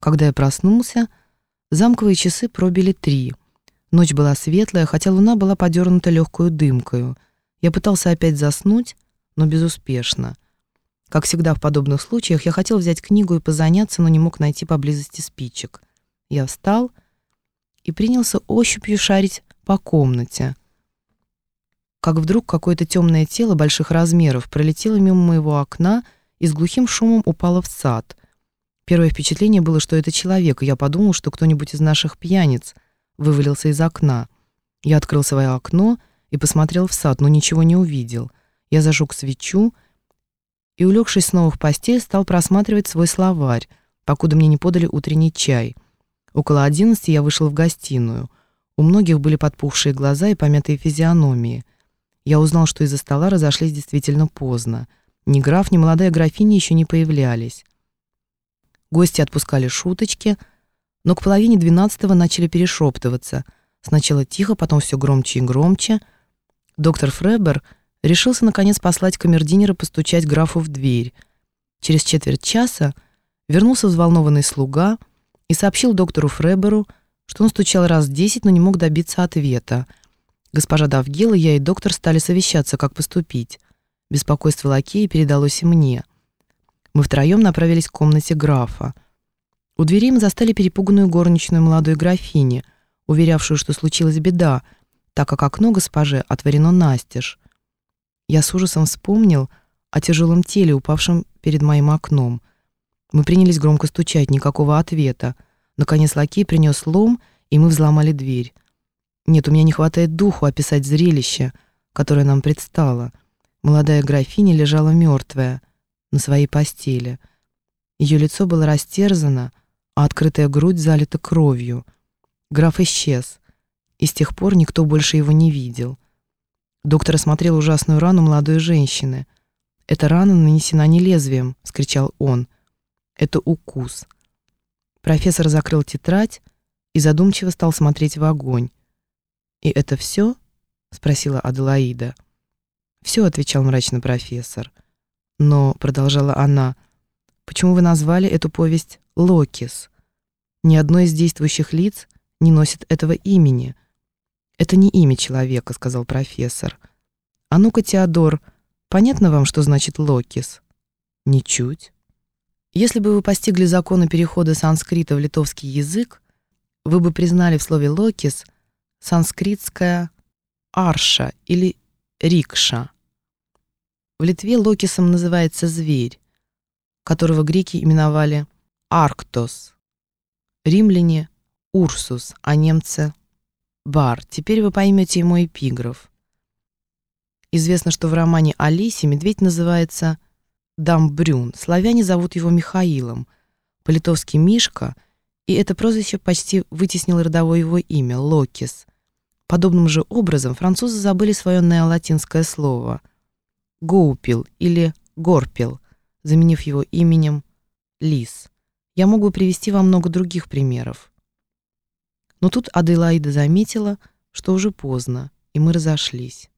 Когда я проснулся, замковые часы пробили три. Ночь была светлая, хотя луна была подернута легкую дымкою. Я пытался опять заснуть, но безуспешно. Как всегда в подобных случаях, я хотел взять книгу и позаняться, но не мог найти поблизости спичек. Я встал и принялся ощупью шарить по комнате. Как вдруг какое-то темное тело больших размеров пролетело мимо моего окна и с глухим шумом упало в сад. Первое впечатление было, что это человек, и я подумал, что кто-нибудь из наших пьяниц вывалился из окна. Я открыл свое окно и посмотрел в сад, но ничего не увидел. Я зажег свечу и, улегшись снова в постель, стал просматривать свой словарь, покуда мне не подали утренний чай. Около одиннадцати я вышел в гостиную. У многих были подпухшие глаза и помятые физиономии. Я узнал, что из-за стола разошлись действительно поздно. Ни граф, ни молодая графиня еще не появлялись. Гости отпускали шуточки, но к половине двенадцатого начали перешептываться. Сначала тихо, потом все громче и громче. Доктор Фребер — решился наконец послать камердинера постучать графу в дверь. Через четверть часа вернулся взволнованный слуга и сообщил доктору Фреберу, что он стучал раз десять, но не мог добиться ответа. Госпожа Давгела, я и доктор стали совещаться, как поступить. Беспокойство лакея передалось и мне. Мы втроем направились к комнате графа. У двери мы застали перепуганную горничную молодой графини, уверявшую, что случилась беда, так как окно госпоже отворено настежь. Я с ужасом вспомнил о тяжелом теле, упавшем перед моим окном. Мы принялись громко стучать, никакого ответа. Наконец лакей принес лом, и мы взломали дверь. Нет, у меня не хватает духу описать зрелище, которое нам предстало. Молодая графиня лежала мертвая на своей постели. Ее лицо было растерзано, а открытая грудь залита кровью. Граф исчез, и с тех пор никто больше его не видел. Доктор осмотрел ужасную рану молодой женщины. «Эта рана нанесена не лезвием», — скричал он. «Это укус». Профессор закрыл тетрадь и задумчиво стал смотреть в огонь. «И это все?» — спросила Аделаида. «Все», — отвечал мрачно профессор. «Но», — продолжала она, — «почему вы назвали эту повесть «Локис»? Ни одно из действующих лиц не носит этого имени». «Это не имя человека», — сказал профессор. «А ну-ка, Теодор, понятно вам, что значит «lokis»?» «Ничуть». Если бы вы постигли законы перехода санскрита в литовский язык, вы бы признали в слове «lokis» санскритское «arkcha» или «rikscha». В Литве локисом называется зверь, которого греки именовали «ἄρκτος», римляне — «ursus», а немцы Бар, теперь вы поймете мой эпиграф. Известно, что в романе Алисе медведь называется Дамбрюн. Славяне зовут его Михаилом, по-литовски Мишка, и это прозвище почти вытеснило родовое его имя Локис. Подобным же образом французы забыли свое неолатинское слово гоупил или горпил, заменив его именем лис. Я могу привести вам много других примеров. Но тут Аделаида заметила, что уже поздно, и мы разошлись.